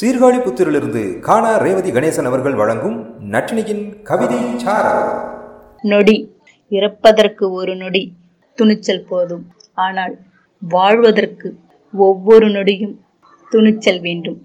சீர்காழி புத்திரிலிருந்து காணா ரேவதி கணேசன் அவர்கள் வழங்கும் நட்டினியின் கவிதை நொடி. இறப்பதற்கு ஒரு நொடி. துணிச்சல் போதும். ஆனால் வாழ்வதற்கு ஒவ்வொரு நொடியும் துணிச்சல் வேண்டும்.